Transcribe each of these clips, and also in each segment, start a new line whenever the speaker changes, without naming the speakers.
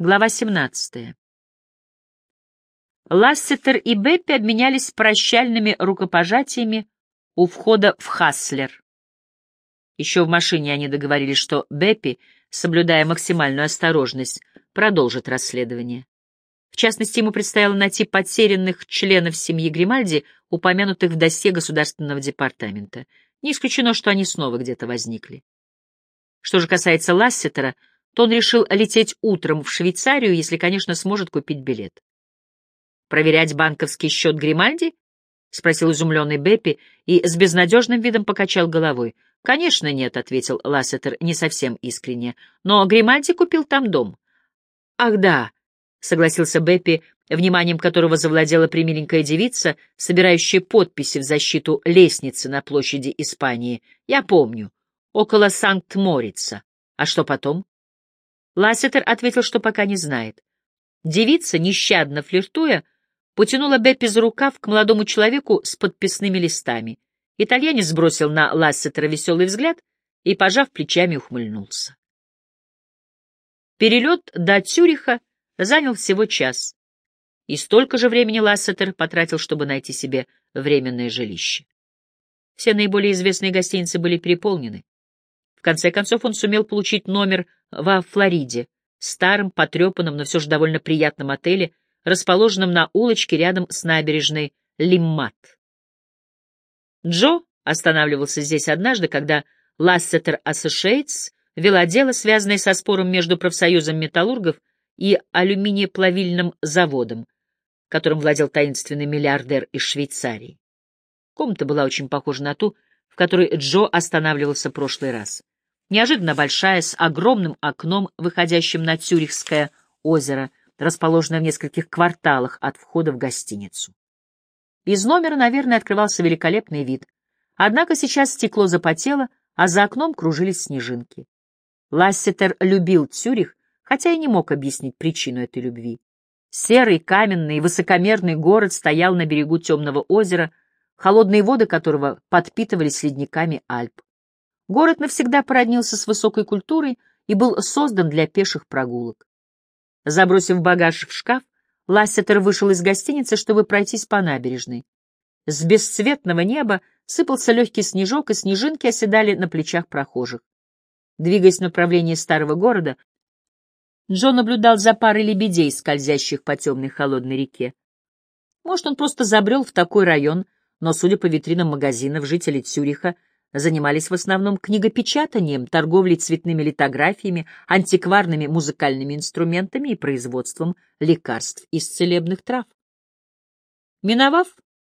Глава 17. Лассетер и Беппи обменялись прощальными рукопожатиями у входа в Хаслер. Еще в машине они договорились, что Беппи, соблюдая максимальную осторожность, продолжит расследование. В частности, ему предстояло найти потерянных членов семьи Гримальди, упомянутых в досье Государственного департамента. Не исключено, что они снова где-то возникли. Что же касается Лассетера, то он решил лететь утром в Швейцарию, если, конечно, сможет купить билет. «Проверять банковский счет Гримальди?» — спросил изумленный Беппи и с безнадежным видом покачал головой. «Конечно нет», — ответил Лассетер не совсем искренне, — «но Гримальди купил там дом». «Ах да», — согласился Беппи, вниманием которого завладела примиленькая девица, собирающая подписи в защиту лестницы на площади Испании. «Я помню. Около Санкт-Морица. А что потом?» Лассетер ответил, что пока не знает. Девица, нещадно флиртуя, потянула Беппи за рукав к молодому человеку с подписными листами. Итальянец сбросил на Лассетера веселый взгляд и, пожав плечами, ухмыльнулся. Перелет до Цюриха занял всего час, и столько же времени Лассетер потратил, чтобы найти себе временное жилище. Все наиболее известные гостиницы были переполнены. В конце концов он сумел получить номер во Флориде, старом, потрепанном, но все же довольно приятном отеле, расположенном на улочке рядом с набережной Лиммат. Джо останавливался здесь однажды, когда Лассетер Associates вела дело, связанное со спором между профсоюзом металлургов и алюминиеплавильным заводом, которым владел таинственный миллиардер из Швейцарии. Комната была очень похожа на ту, в которой Джо останавливался прошлый раз неожиданно большая, с огромным окном, выходящим на Цюрихское озеро, расположенное в нескольких кварталах от входа в гостиницу. Из номера, наверное, открывался великолепный вид. Однако сейчас стекло запотело, а за окном кружились снежинки. Лассетер любил Цюрих, хотя и не мог объяснить причину этой любви. Серый, каменный, высокомерный город стоял на берегу темного озера, холодные воды которого подпитывались ледниками Альп. Город навсегда породнился с высокой культурой и был создан для пеших прогулок. Забросив багаж в шкаф, Лассетер вышел из гостиницы, чтобы пройтись по набережной. С бесцветного неба сыпался легкий снежок, и снежинки оседали на плечах прохожих. Двигаясь в направлении старого города, Джо наблюдал за парой лебедей, скользящих по темной холодной реке. Может, он просто забрел в такой район, но, судя по витринам магазинов, жители Цюриха — занимались в основном книгопечатанием, торговлей цветными литографиями, антикварными музыкальными инструментами и производством лекарств из целебных трав. Миновав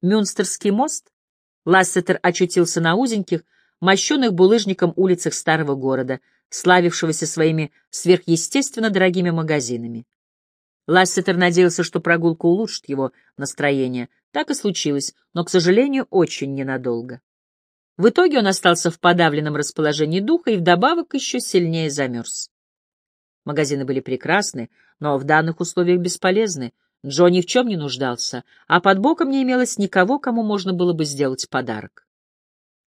Мюнстерский мост, Лассетер очутился на узеньких, мощенных булыжником улицах старого города, славившегося своими сверхъестественно дорогими магазинами. Лассетер надеялся, что прогулка улучшит его настроение. Так и случилось, но, к сожалению, очень ненадолго. В итоге он остался в подавленном расположении духа и вдобавок еще сильнее замерз. Магазины были прекрасны, но в данных условиях бесполезны. Джо ни в чем не нуждался, а под боком не имелось никого, кому можно было бы сделать подарок.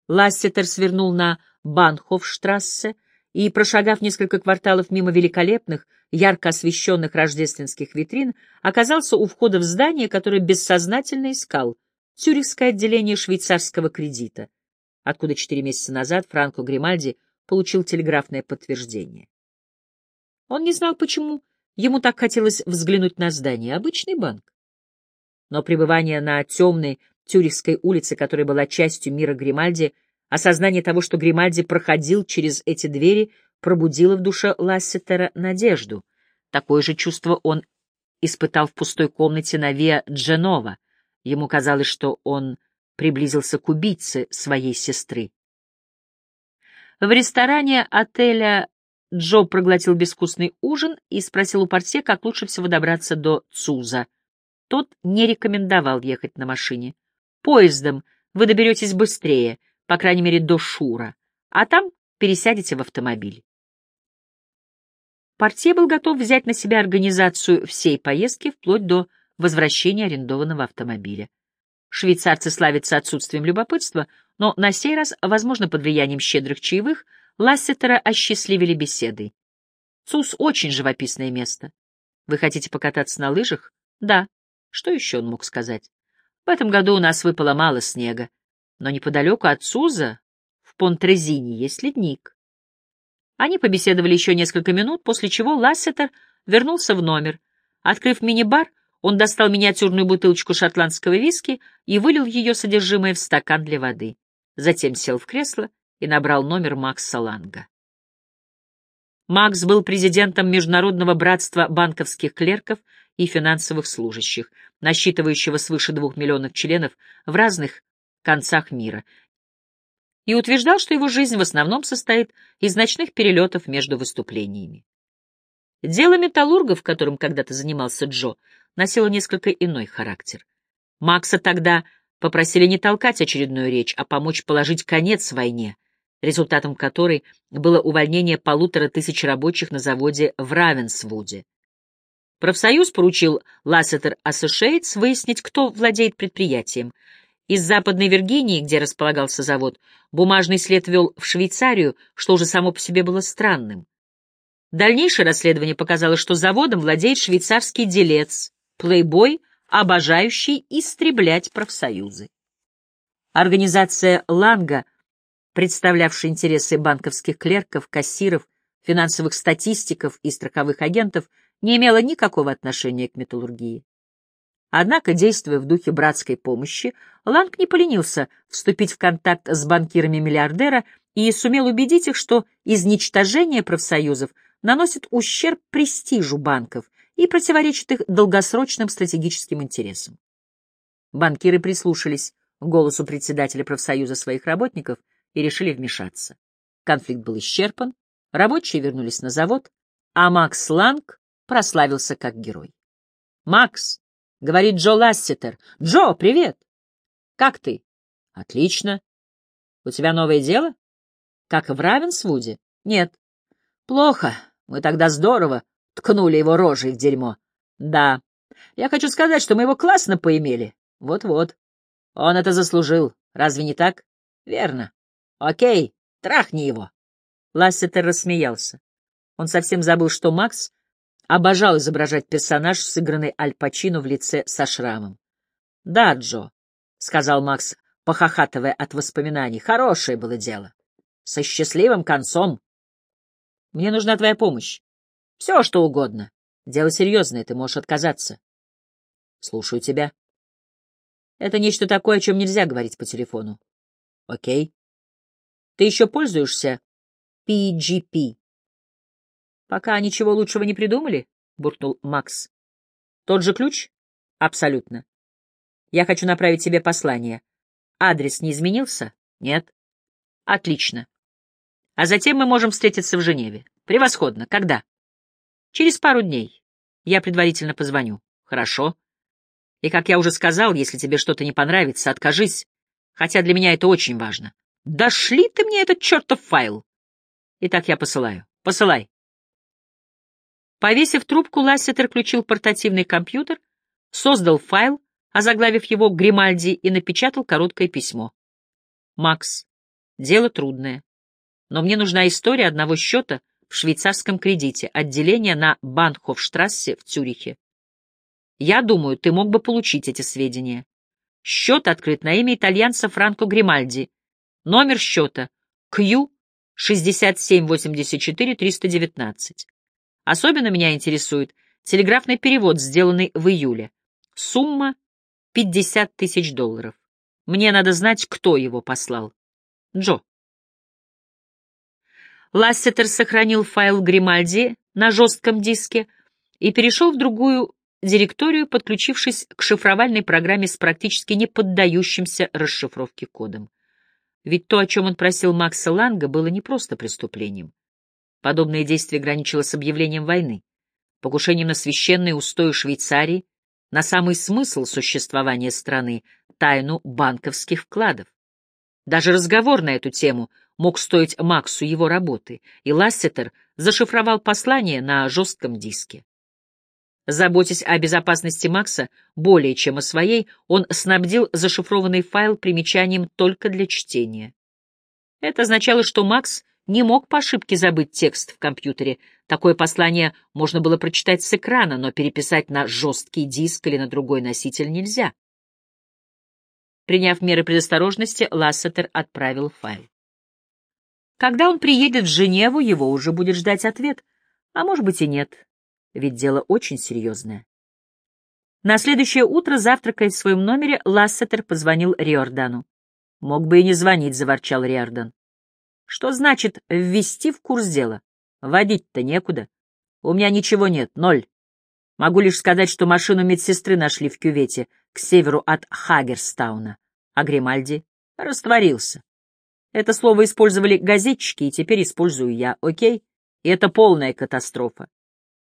Лассетер свернул на Банхофштрассе и, прошагав несколько кварталов мимо великолепных, ярко освещенных рождественских витрин, оказался у входа в здание, которое бессознательно искал — Цюрихское отделение швейцарского кредита — откуда четыре месяца назад Франко Гримальди получил телеграфное подтверждение. Он не знал, почему ему так хотелось взглянуть на здание. Обычный банк. Но пребывание на темной Тюрихской улице, которая была частью мира Гримальди, осознание того, что Гримальди проходил через эти двери, пробудило в душе Лассетера надежду. Такое же чувство он испытал в пустой комнате на Виа Дженова. Ему казалось, что он приблизился к убийце своей сестры. В ресторане отеля Джо проглотил безвкусный ужин и спросил у портье, как лучше всего добраться до Цуза. Тот не рекомендовал ехать на машине. Поездом вы доберетесь быстрее, по крайней мере, до Шура, а там пересядете в автомобиль. Портье был готов взять на себя организацию всей поездки вплоть до возвращения арендованного автомобиля. Швейцарцы славятся отсутствием любопытства, но на сей раз, возможно, под влиянием щедрых чаевых, Лассетера осчастливили беседой. Цус — очень живописное место. Вы хотите покататься на лыжах? Да. Что еще он мог сказать? В этом году у нас выпало мало снега, но неподалеку от Суза, в Понтрезине, есть ледник. Они побеседовали еще несколько минут, после чего Лассетер вернулся в номер. Открыв мини-бар, он достал миниатюрную бутылочку шотландского виски и вылил ее содержимое в стакан для воды. Затем сел в кресло и набрал номер Макса Ланга. Макс был президентом Международного братства банковских клерков и финансовых служащих, насчитывающего свыше двух миллионов членов в разных концах мира, и утверждал, что его жизнь в основном состоит из ночных перелетов между выступлениями. Дело металлургов, которым когда-то занимался Джо, носило несколько иной характер. Макса тогда попросили не толкать очередную речь, а помочь положить конец войне, результатом которой было увольнение полутора тысяч рабочих на заводе в Равенсвуде. Профсоюз поручил Lassiter Associates выяснить, кто владеет предприятием. Из Западной Виргинии, где располагался завод, бумажный след вел в Швейцарию, что уже само по себе было странным. Дальнейшее расследование показало, что заводом владеет швейцарский делец, плейбой, обожающий истреблять профсоюзы. Организация «Ланга», представлявшая интересы банковских клерков, кассиров, финансовых статистиков и страховых агентов, не имела никакого отношения к металлургии. Однако, действуя в духе братской помощи, Ланг не поленился вступить в контакт с банкирами миллиардера и сумел убедить их, что изничтожение профсоюзов наносит ущерб престижу банков и противоречит их долгосрочным стратегическим интересам. Банкиры прислушались к голосу председателя профсоюза своих работников и решили вмешаться. Конфликт был исчерпан, рабочие вернулись на завод, а Макс Ланг прославился как герой. «Макс!» — говорит Джо Лассетер. «Джо, привет! Как ты?» «Отлично. У тебя новое дело? Как в Равенсвуде?» «Нет». «Плохо. Мы тогда здорово ткнули его рожей в дерьмо». «Да. Я хочу сказать, что мы его классно поимели. Вот-вот. Он это заслужил. Разве не так?» «Верно. Окей, трахни его». Лассетер рассмеялся. Он совсем забыл, что Макс Обожал изображать персонаж, сыгранный Аль Пачино в лице со шрамом. — Да, Джо, — сказал Макс, похохатывая от воспоминаний, — хорошее было дело. Со счастливым концом. Мне нужна твоя помощь. Все, что угодно. Дело серьезное, ты можешь отказаться. Слушаю тебя. Это нечто такое, о чем нельзя говорить по телефону. Окей. Ты еще пользуешься PGP? Пока ничего лучшего не придумали, буркнул Макс. Тот же ключ? Абсолютно. Я хочу направить тебе послание. Адрес не изменился? Нет. Отлично. А затем мы можем встретиться в Женеве. Превосходно. Когда? Через пару дней. Я предварительно позвоню. Хорошо. И, как я уже сказал, если тебе что-то не понравится, откажись. Хотя для меня это очень важно. Дошли ты мне этот чертов файл. Итак, я посылаю. Посылай. Повесив трубку, Лассетер включил портативный компьютер, создал файл, озаглавив его Гримальди и напечатал короткое письмо. «Макс, дело трудное, но мне нужна история одного счета швейцарском кредите, отделение на Банхофштрассе в Цюрихе. Я думаю, ты мог бы получить эти сведения. Счет открыт на имя итальянца Франко Гримальди. Номер счета Q 6784-319. Особенно меня интересует телеграфный перевод, сделанный в июле. Сумма — 50 тысяч долларов. Мне надо знать, кто его послал. Джо. Лассетер сохранил файл Гримальди на жестком диске и перешел в другую директорию, подключившись к шифровальной программе с практически не поддающимся расшифровке кодом. Ведь то, о чем он просил Макса Ланга, было не просто преступлением. Подобное действие граничило с объявлением войны, покушением на священные устои Швейцарии, на самый смысл существования страны, тайну банковских вкладов. Даже разговор на эту тему мог стоить Максу его работы, и Лассетер зашифровал послание на жестком диске. Заботясь о безопасности Макса более чем о своей, он снабдил зашифрованный файл примечанием только для чтения. Это означало, что Макс не мог по ошибке забыть текст в компьютере. Такое послание можно было прочитать с экрана, но переписать на жесткий диск или на другой носитель нельзя. Приняв меры предосторожности, Лассетер отправил файл. Когда он приедет в Женеву, его уже будет ждать ответ. А может быть и нет, ведь дело очень серьезное. На следующее утро, завтракая в своем номере, Лассетер позвонил Риордану. «Мог бы и не звонить», — заворчал Риордан. «Что значит ввести в курс дела? Водить-то некуда. У меня ничего нет, ноль. Могу лишь сказать, что машину медсестры нашли в кювете к северу от Хагерстауна, а Гримальди растворился. Это слово использовали газетчики, и теперь использую я, окей? И это полная катастрофа.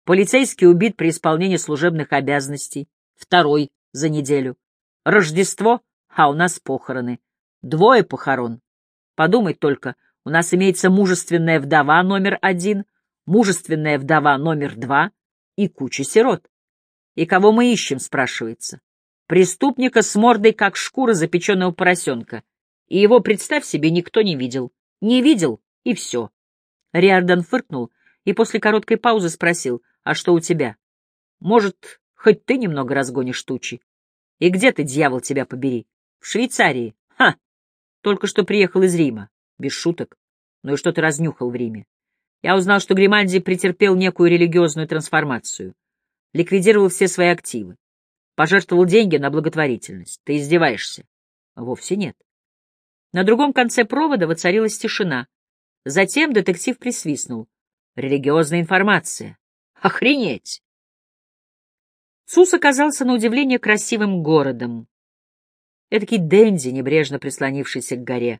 Полицейский убит при исполнении служебных обязанностей. Второй за неделю. Рождество, а у нас похороны. Двое похорон. Подумать только, у нас имеется мужественная вдова номер один, мужественная вдова номер два и куча сирот. И кого мы ищем, спрашивается? Преступника с мордой, как шкура запеченного поросенка и его, представь себе, никто не видел. Не видел, и все. Риордан фыркнул и после короткой паузы спросил, «А что у тебя? Может, хоть ты немного разгонишь тучи? И где ты, дьявол, тебя побери? В Швейцарии? Ха! Только что приехал из Рима. Без шуток. Ну и что ты разнюхал в Риме? Я узнал, что Гримальди претерпел некую религиозную трансформацию. Ликвидировал все свои активы. Пожертвовал деньги на благотворительность. Ты издеваешься? Вовсе нет. На другом конце провода воцарилась тишина. Затем детектив присвистнул. Религиозная информация. Охренеть! Сус оказался на удивление красивым городом. Эдакий денди, небрежно прислонившийся к горе.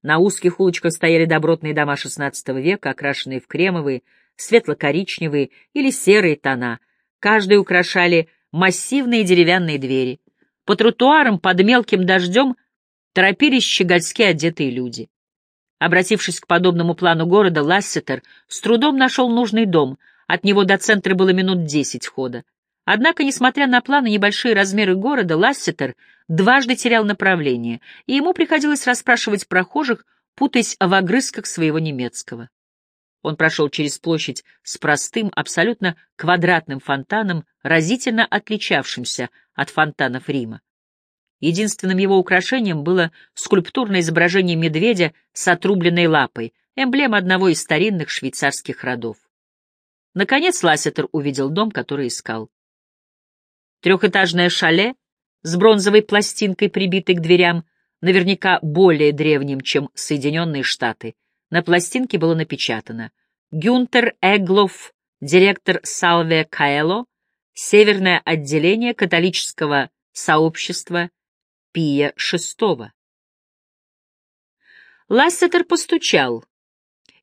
На узких улочках стояли добротные дома XVI века, окрашенные в кремовые, светло-коричневые или серые тона. Каждый украшали массивные деревянные двери. По тротуарам под мелким дождем торопились щегольски одетые люди. Обратившись к подобному плану города, Лассетер с трудом нашел нужный дом, от него до центра было минут десять хода. Однако, несмотря на планы небольшие размеры города, Лассетер дважды терял направление, и ему приходилось расспрашивать прохожих, путаясь в огрызках своего немецкого. Он прошел через площадь с простым, абсолютно квадратным фонтаном, разительно отличавшимся от фонтанов Рима. Единственным его украшением было скульптурное изображение медведя с отрубленной лапой, эмблема одного из старинных швейцарских родов. Наконец Лассетер увидел дом, который искал. Трехэтажное шале с бронзовой пластинкой, прибитой к дверям, наверняка более древним, чем Соединенные Штаты. На пластинке было напечатано «Гюнтер Эглов, директор Салве Каэло, Северное отделение католического сообщества Пия VI. Лассетер постучал,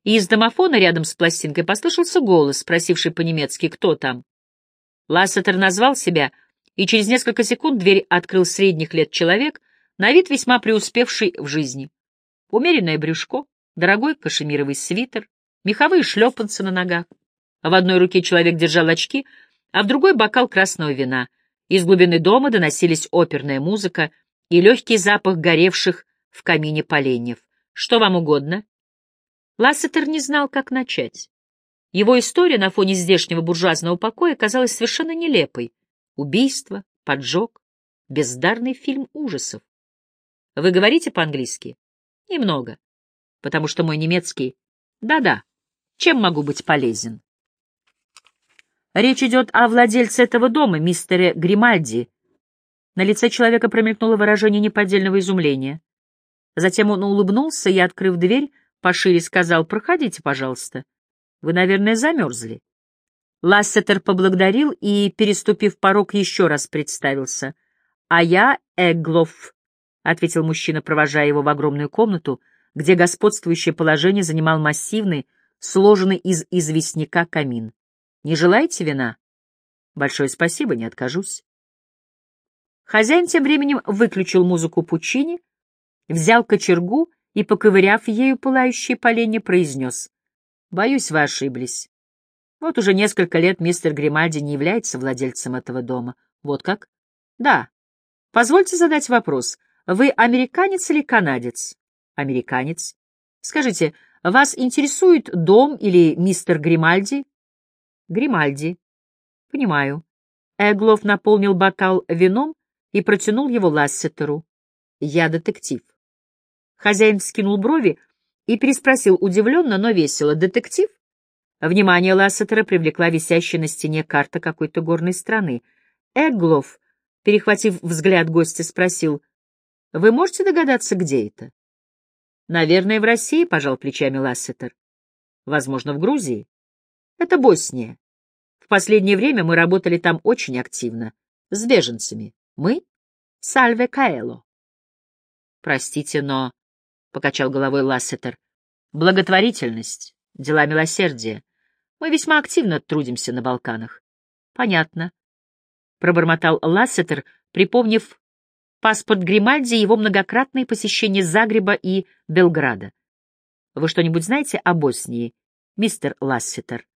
и из домофона рядом с пластинкой послышался голос, спросивший по-немецки «Кто там?». Лассетер назвал себя, и через несколько секунд дверь открыл средних лет человек, на вид весьма преуспевший в жизни. Умеренное брюшко, дорогой кашемировый свитер, меховые шлепанцы на ногах. В одной руке человек держал очки, а в другой — бокал красного вина. Из глубины дома доносились оперная музыка и легкий запах горевших в камине поленьев. Что вам угодно? Лассетер не знал, как начать. Его история на фоне здешнего буржуазного покоя казалась совершенно нелепой. Убийство, поджог, бездарный фильм ужасов. Вы говорите по-английски? Немного. Потому что мой немецкий... Да-да. Чем могу быть полезен? Речь идет о владельце этого дома, мистере Гримальди, на лице человека промелькнуло выражение неподдельного изумления. Затем он улыбнулся и, открыв дверь, пошире сказал «Проходите, пожалуйста. Вы, наверное, замерзли». Лассетер поблагодарил и, переступив порог, еще раз представился. «А я Эглов», — ответил мужчина, провожая его в огромную комнату, где господствующее положение занимал массивный, сложенный из известняка камин. «Не желаете вина?» «Большое спасибо, не откажусь». Хозяин тем временем выключил музыку Пучини, взял кочергу и, поковыряв ею пылающие поленья, произнес. «Боюсь, вы ошиблись. Вот уже несколько лет мистер Гримальди не является владельцем этого дома. Вот как? Да. Позвольте задать вопрос. Вы американец или канадец? Американец. Скажите, Вас интересует дом или мистер Гримальди? Гримальди. Понимаю. Эглов наполнил бокал вином и протянул его Лассетеру. Я детектив. Хозяин вскинул брови и переспросил удивленно, но весело. Детектив? Внимание Лассетера привлекла висящая на стене карта какой-то горной страны. Эглов, перехватив взгляд гостя, спросил, «Вы можете догадаться, где это?» «Наверное, в России», — пожал плечами Лассетер. «Возможно, в Грузии. Это Босния. В последнее время мы работали там очень активно. С беженцами. Мы — Сальве Каэло». «Простите, но...» — покачал головой Лассетер. «Благотворительность, дела милосердия. Мы весьма активно трудимся на Балканах. — Понятно. Пробормотал Лассетер, припомнив паспорт Гримальди и его многократные посещения Загреба и Белграда. Вы что-нибудь знаете о Боснии, мистер Лассетер?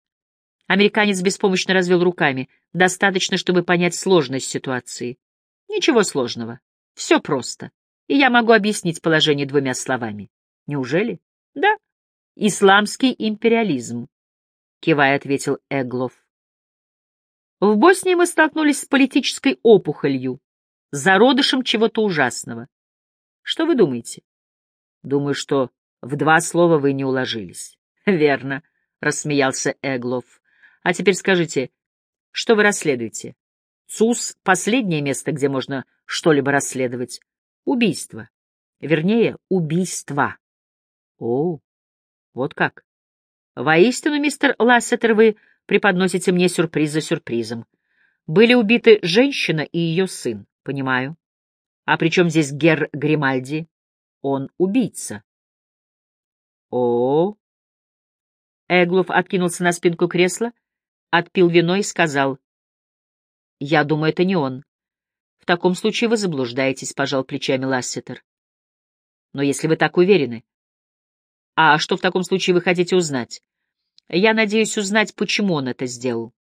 Американец беспомощно развел руками. Достаточно, чтобы понять сложность ситуации. Ничего сложного. Все просто. И я могу объяснить положение двумя словами. Неужели? Да. Исламский империализм кивая, ответил Эглов. В Боснии мы столкнулись с политической опухолью, зародышем чего-то ужасного. Что вы думаете? Думаю, что в два слова вы не уложились. Верно, рассмеялся Эглов. А теперь скажите, что вы расследуете? ЦУС — последнее место, где можно что-либо расследовать. Убийство. Вернее, убийства. О, вот как. Воистину, мистер Лассетер, вы преподносите мне сюрприз за сюрпризом. Были убиты женщина и ее сын, понимаю. А при чем здесь Гер Гримальди? Он убийца. О, -о, Эглов откинулся на спинку кресла, отпил вино и сказал. Я думаю, это не он. В таком случае вы заблуждаетесь, пожал плечами Лассетер. Но если вы так уверены, а что в таком случае вы хотите узнать? Я надеюсь узнать, почему он это сделал.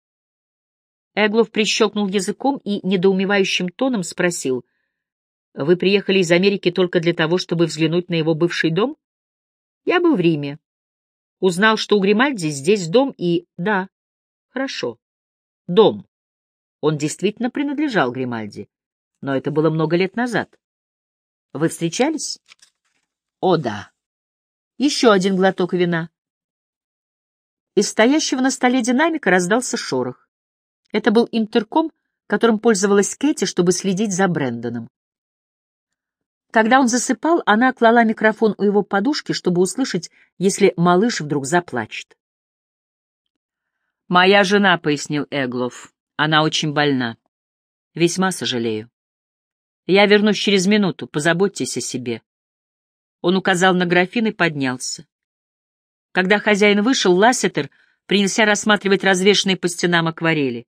Эглов прищелкнул языком и недоумевающим тоном спросил. «Вы приехали из Америки только для того, чтобы взглянуть на его бывший дом?» «Я был в Риме. Узнал, что у Гримальди здесь дом и... Да, хорошо. Дом. Он действительно принадлежал Гримальди. Но это было много лет назад. Вы встречались?» «О, да». Еще один глоток вина. Из стоящего на столе динамика раздался шорох. Это был интерком, которым пользовалась Кэти, чтобы следить за Брэндоном. Когда он засыпал, она клала микрофон у его подушки, чтобы услышать, если малыш вдруг заплачет. «Моя жена», — пояснил Эглов, — «она очень больна. Весьма сожалею. Я вернусь через минуту, позаботьтесь о себе». Он указал на графин и поднялся. Когда хозяин вышел, Лассетер принялся рассматривать развешанные по стенам акварели.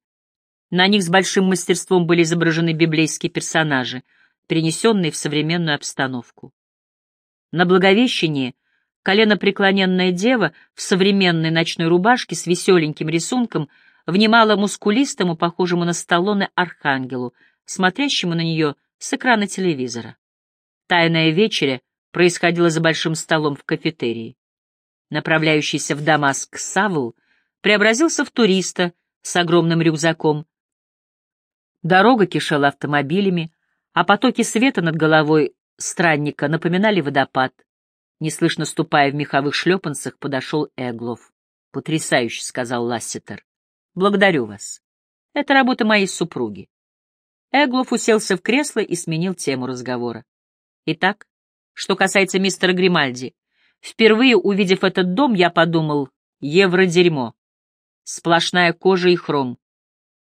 На них с большим мастерством были изображены библейские персонажи, перенесенные в современную обстановку. На Благовещении коленопреклоненная дева в современной ночной рубашке с веселеньким рисунком внимала мускулистому, похожему на Сталлоне, архангелу, смотрящему на нее с экрана телевизора. Тайная вечеря происходило за большим столом в кафетерии. Направляющийся в Дамаск Савл преобразился в туриста с огромным рюкзаком. Дорога кишела автомобилями, а потоки света над головой странника напоминали водопад. Неслышно ступая в меховых шлепанцах, подошел Эглов. «Потрясающе», — сказал Лассетер. «Благодарю вас. Это работа моей супруги». Эглов уселся в кресло и сменил тему разговора. «Итак, что касается мистера Гримальди, впервые увидев этот дом, я подумал, евро-дерьмо. Сплошная кожа и хром.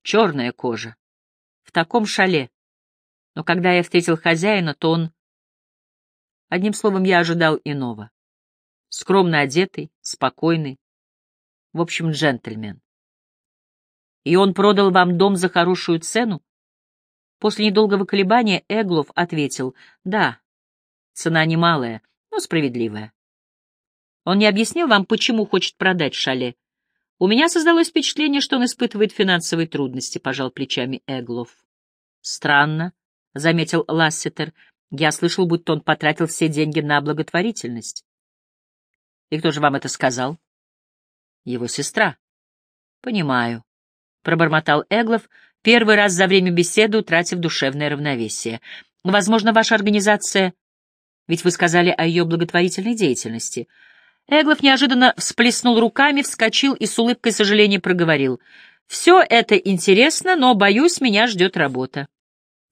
Черная кожа. В таком шале. Но когда я встретил хозяина, то он... Одним словом, я ожидал иного. Скромно одетый, спокойный. В общем, джентльмен. И он продал вам дом за хорошую цену? После недолгого колебания Эглов ответил, да, Цена немалая, но справедливая. Он не объяснил вам, почему хочет продать шале. У меня создалось впечатление, что он испытывает финансовые трудности, — пожал плечами Эглов. Странно, — заметил Лассетер. Я слышал, будто он потратил все деньги на благотворительность. И кто же вам это сказал? Его сестра. Понимаю, пробормотал Эглов, первый раз за время беседы утратив душевное равновесие. Возможно, ваша организация... Ведь вы сказали о ее благотворительной деятельности. Эглов неожиданно всплеснул руками, вскочил и с улыбкой сожаления проговорил. «Все это интересно, но, боюсь, меня ждет работа».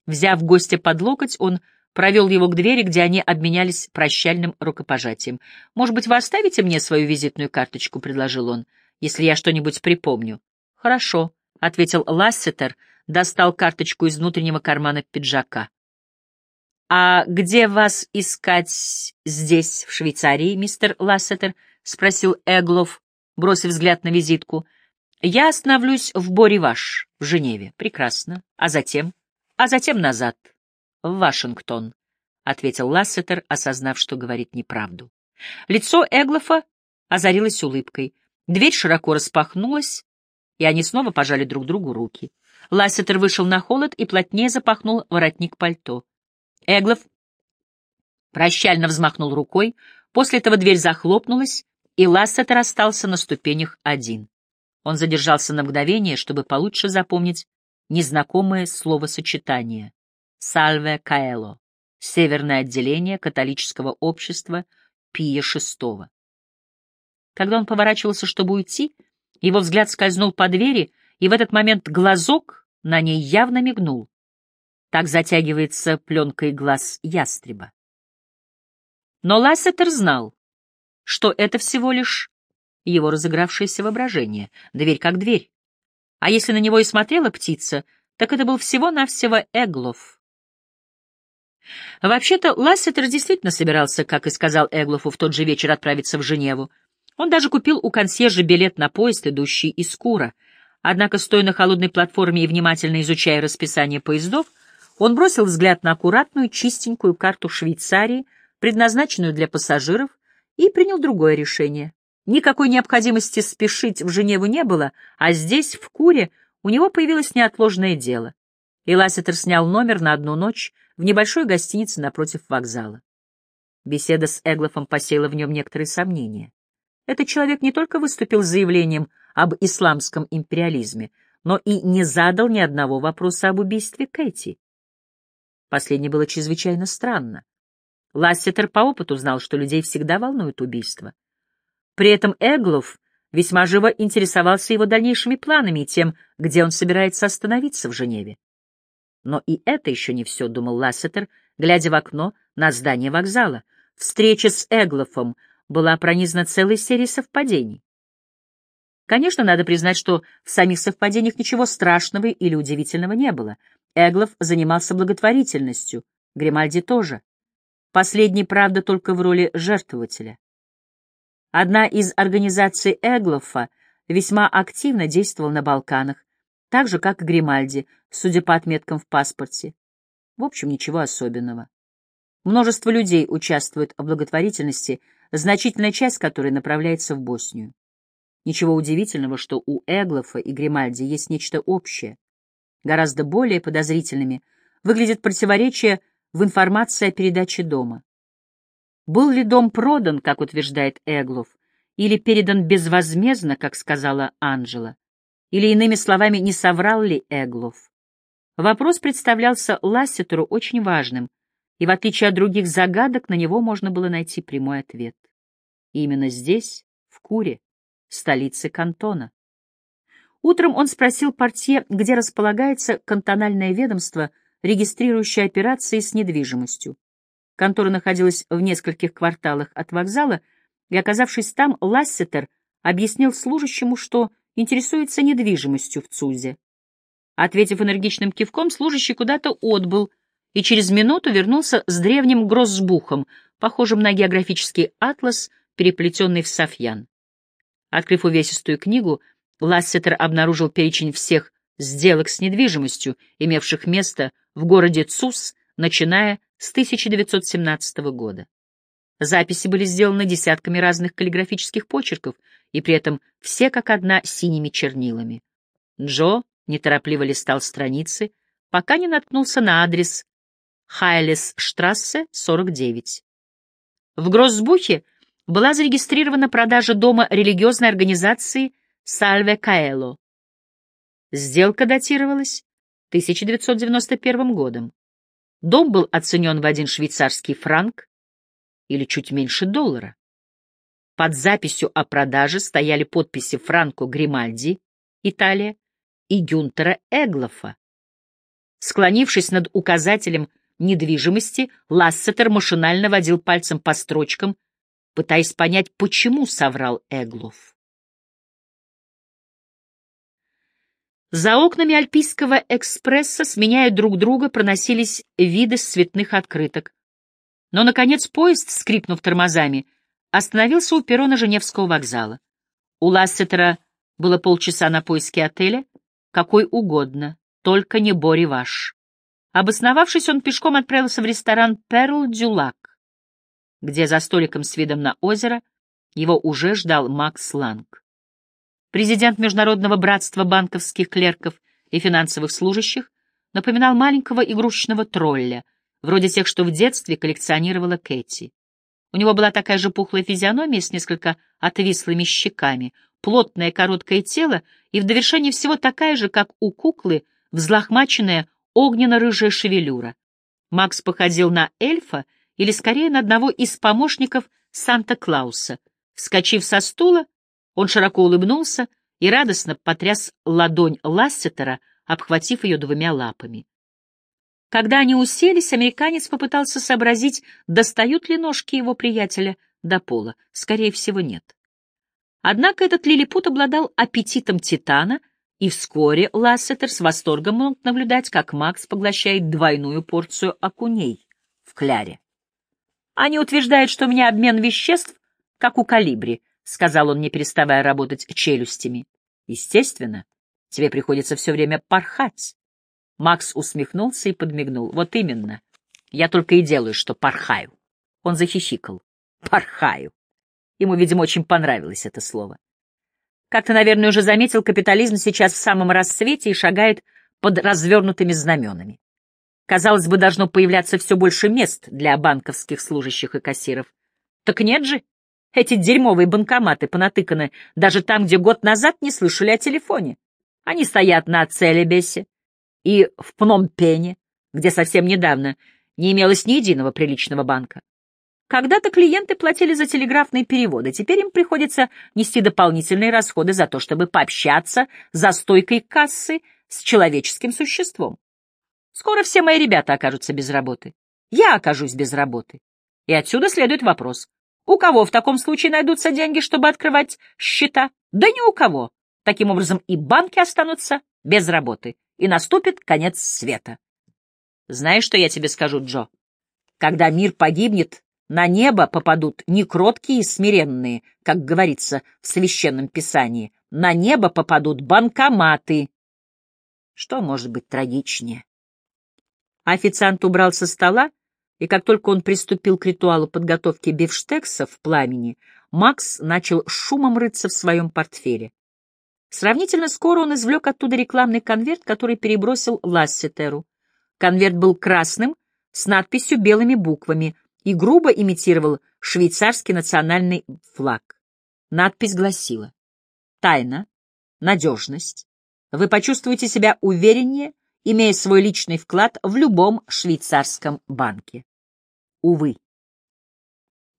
Взяв гостя под локоть, он провел его к двери, где они обменялись прощальным рукопожатием. «Может быть, вы оставите мне свою визитную карточку?» — предложил он, — «если я что-нибудь припомню». «Хорошо», — ответил Лассетер, достал карточку из внутреннего кармана пиджака. «А где вас искать здесь, в Швейцарии, мистер Лассетер?» — спросил Эглов, бросив взгляд на визитку. «Я остановлюсь в Бориваш, в Женеве. Прекрасно. А затем?» «А затем назад, в Вашингтон», — ответил Лассетер, осознав, что говорит неправду. Лицо Эглофа озарилось улыбкой. Дверь широко распахнулась, и они снова пожали друг другу руки. Лассетер вышел на холод и плотнее запахнул воротник пальто. Эглов прощально взмахнул рукой, после этого дверь захлопнулась, и Лассетер остался на ступенях один. Он задержался на мгновение, чтобы получше запомнить незнакомое словосочетание. Сальве Каэло, северное отделение католического общества Пия VI. Когда он поворачивался, чтобы уйти, его взгляд скользнул по двери, и в этот момент глазок на ней явно мигнул. Так затягивается пленкой глаз ястреба. Но Лассетер знал, что это всего лишь его разыгравшееся воображение, дверь как дверь. А если на него и смотрела птица, так это был всего-навсего Эглов. Вообще-то Лассетер действительно собирался, как и сказал Эглофу, в тот же вечер отправиться в Женеву. Он даже купил у консьержа билет на поезд, идущий из Кура. Однако, стоя на холодной платформе и внимательно изучая расписание поездов, он бросил взгляд на аккуратную, чистенькую карту Швейцарии, предназначенную для пассажиров, и принял другое решение. Никакой необходимости спешить в Женеву не было, а здесь, в Куре, у него появилось неотложное дело. И Лассетер снял номер на одну ночь в небольшой гостинице напротив вокзала. Беседа с Эглофом посеяла в нем некоторые сомнения. Этот человек не только выступил с заявлением об исламском империализме, но и не задал ни одного вопроса об убийстве Кэти. Последнее было чрезвычайно странно. Лассетер по опыту знал, что людей всегда волнует убийство. При этом Эглов весьма живо интересовался его дальнейшими планами и тем, где он собирается остановиться в Женеве. Но и это еще не все, — думал Лассетер, глядя в окно на здание вокзала. Встреча с Эглофом была пронизана целой серией совпадений. Конечно, надо признать, что в самих совпадениях ничего страшного или удивительного не было — Эглов занимался благотворительностью, Гримальди тоже. Последний, правда, только в роли жертвователя. Одна из организаций Эглофа весьма активно действовала на Балканах, так же, как и Гримальди, судя по отметкам в паспорте. В общем, ничего особенного. Множество людей участвует в благотворительности, значительная часть которой направляется в Боснию. Ничего удивительного, что у Эглофа и Гримальди есть нечто общее. Гораздо более подозрительными выглядят противоречия в информации о передаче дома. Был ли дом продан, как утверждает Эглов, или передан безвозмездно, как сказала Анжела? Или, иными словами, не соврал ли Эглов? Вопрос представлялся Лассетеру очень важным, и, в отличие от других загадок, на него можно было найти прямой ответ. И именно здесь, в Куре, столице кантона. Утром он спросил портье, где располагается кантональное ведомство, регистрирующее операции с недвижимостью. Контора находилась в нескольких кварталах от вокзала, и, оказавшись там, Лассетер объяснил служащему, что интересуется недвижимостью в Цузе. Ответив энергичным кивком, служащий куда-то отбыл и через минуту вернулся с древним гроссбухом, похожим на географический атлас, переплетенный в софьян. Открыв увесистую книгу, Лассетер обнаружил перечень всех сделок с недвижимостью, имевших место в городе Цус, начиная с 1917 года. Записи были сделаны десятками разных каллиграфических почерков, и при этом все как одна синими чернилами. Джо неторопливо листал страницы, пока не наткнулся на адрес Хайлес-штрассе, 49. В Гроссбухе была зарегистрирована продажа дома религиозной организации Сальве Каэло. Сделка датировалась 1991 годом. Дом был оценен в один швейцарский франк или чуть меньше доллара. Под записью о продаже стояли подписи Франко Гримальди, Италия, и Гюнтера Эглофа. Склонившись над указателем недвижимости, Лассетер машинально водил пальцем по строчкам, пытаясь понять, почему соврал Эглов. За окнами Альпийского экспресса, сменяя друг друга, проносились виды с цветных открыток. Но, наконец, поезд, скрипнув тормозами, остановился у перрона Женевского вокзала. У Лассетера было полчаса на поиски отеля, какой угодно, только не Бори ваш. Обосновавшись, он пешком отправился в ресторан «Перл Дюлак», где за столиком с видом на озеро его уже ждал Макс Ланг. Президент Международного братства банковских клерков и финансовых служащих напоминал маленького игрушечного тролля, вроде тех, что в детстве коллекционировала Кэти. У него была такая же пухлая физиономия с несколько отвислыми щеками, плотное короткое тело и в довершении всего такая же, как у куклы, взлохмаченная огненно-рыжая шевелюра. Макс походил на эльфа или скорее на одного из помощников Санта-Клауса. Вскочив со стула, он широко улыбнулся и радостно потряс ладонь Лассетера, обхватив ее двумя лапами. Когда они уселись, американец попытался сообразить, достают ли ножки его приятеля до пола. Скорее всего, нет. Однако этот лилипут обладал аппетитом титана — и вскоре Лассетер с восторгом мог наблюдать, как Макс поглощает двойную порцию окуней в кляре. «Они утверждают, что у меня обмен веществ, как у калибри», — сказал он, не переставая работать челюстями. «Естественно, тебе приходится все время порхать». Макс усмехнулся и подмигнул. «Вот именно. Я только и делаю, что порхаю». Он захихикал. «Порхаю». Ему, видимо, очень понравилось это слово. Как ты, наверное, уже заметил, капитализм сейчас в самом расцвете и шагает под развернутыми знаменами. Казалось бы, должно появляться все больше мест для банковских служащих и кассиров. Так нет же. Эти дерьмовые банкоматы понатыканы даже там, где год назад не слышали о телефоне. Они стоят на Целебесе и в Пномпене, где совсем недавно не имелось ни единого приличного банка. Когда-то клиенты платили за телеграфные переводы, теперь им приходится нести дополнительные расходы за то, чтобы пообщаться за стойкой кассы с человеческим существом. Скоро все мои ребята окажутся без работы. Я окажусь без работы. И отсюда следует вопрос. У кого в таком случае найдутся деньги, чтобы открывать счета? Да ни у кого. Таким образом и банки останутся без работы, и наступит конец света. Знаешь, что я тебе скажу, Джо? Когда мир погибнет, на небо попадут не кроткие и смиренные, как говорится в священном писании. На небо попадут банкоматы. Что может быть трагичнее? Официант убрал со стола, и как только он приступил к ритуалу подготовки бифштекса в пламени, Макс начал шумом рыться в своем портфеле. Сравнительно скоро он извлек оттуда рекламный конверт, который перебросил Лассетеру. Конверт был красным, с надписью белыми буквами и грубо имитировал швейцарский национальный флаг. Надпись гласила «Тайна, надежность. Вы почувствуете себя увереннее, имея свой личный вклад в любом швейцарском банке». Увы.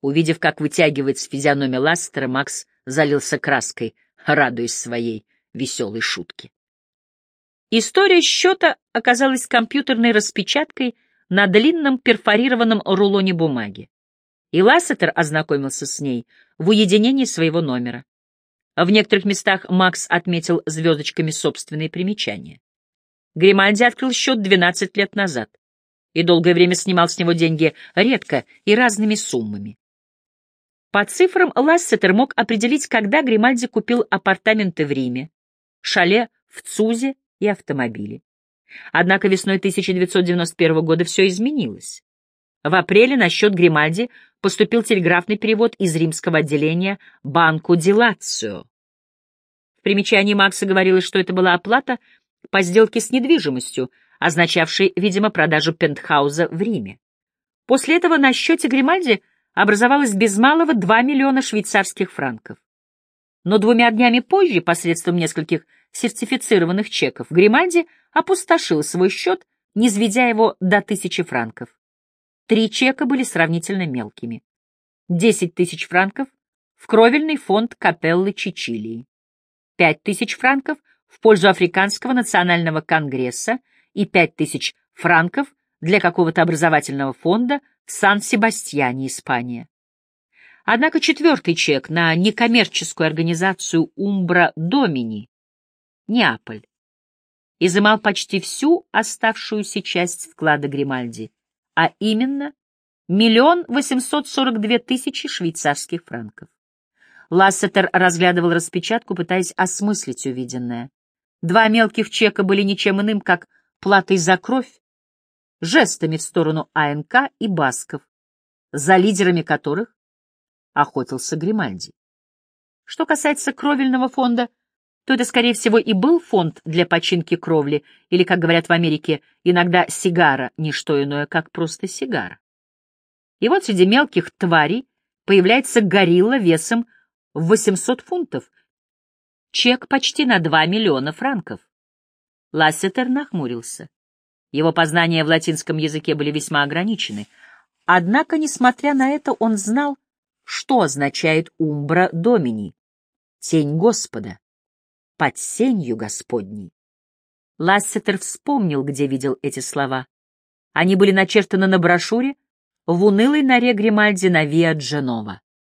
Увидев, как вытягивается физиономия Ластера, Макс залился краской, радуясь своей веселой шутке. История счета оказалась компьютерной распечаткой на длинном перфорированном рулоне бумаги. И Лассетер ознакомился с ней в уединении своего номера. В некоторых местах Макс отметил звездочками собственные примечания. Гримальди открыл счет 12 лет назад и долгое время снимал с него деньги редко и разными суммами. По цифрам Лассетер мог определить, когда Гримальди купил апартаменты в Риме, шале в Цузе и автомобили. Однако весной 1991 года все изменилось. В апреле на счет Гримальди поступил телеграфный перевод из римского отделения «Банку Дилацио». В примечании Макса говорилось, что это была оплата по сделке с недвижимостью, означавшей, видимо, продажу пентхауза в Риме. После этого на счете Гримальди образовалось без малого 2 миллиона швейцарских франков. Но двумя днями позже, посредством нескольких сертифицированных чеков, Гримальди опустошил свой счет, не сведя его до тысячи франков. Три чека были сравнительно мелкими. 10 тысяч франков в кровельный фонд капеллы Чичилии, 5 тысяч франков в пользу Африканского национального конгресса и 5 тысяч франков для какого-то образовательного фонда в Сан-Себастьяне, Испания. Однако четвертый чек на некоммерческую организацию Умбра Домини, Неаполь, изымал почти всю оставшуюся часть вклада Гримальди, а именно миллион восемьсот сорок две тысячи швейцарских франков. Лассетер разглядывал распечатку, пытаясь осмыслить увиденное. Два мелких чека были ничем иным, как платой за кровь, жестами в сторону АНК и Басков, за лидерами которых охотился Гримальди. Что касается кровельного фонда, то это, скорее всего, и был фонд для починки кровли, или, как говорят в Америке, иногда сигара, не что иное, как просто сигара. И вот среди мелких тварей появляется горилла весом в 800 фунтов, чек почти на 2 миллиона франков. Лассетер нахмурился. Его познания в латинском языке были весьма ограничены. Однако, несмотря на это, он знал, что означает «умбра домини» — «тень Господа», «под сенью Господней». Лассетер вспомнил, где видел эти слова. Они были начертаны на брошюре в унылой норе Гримальди на Виа Дженова.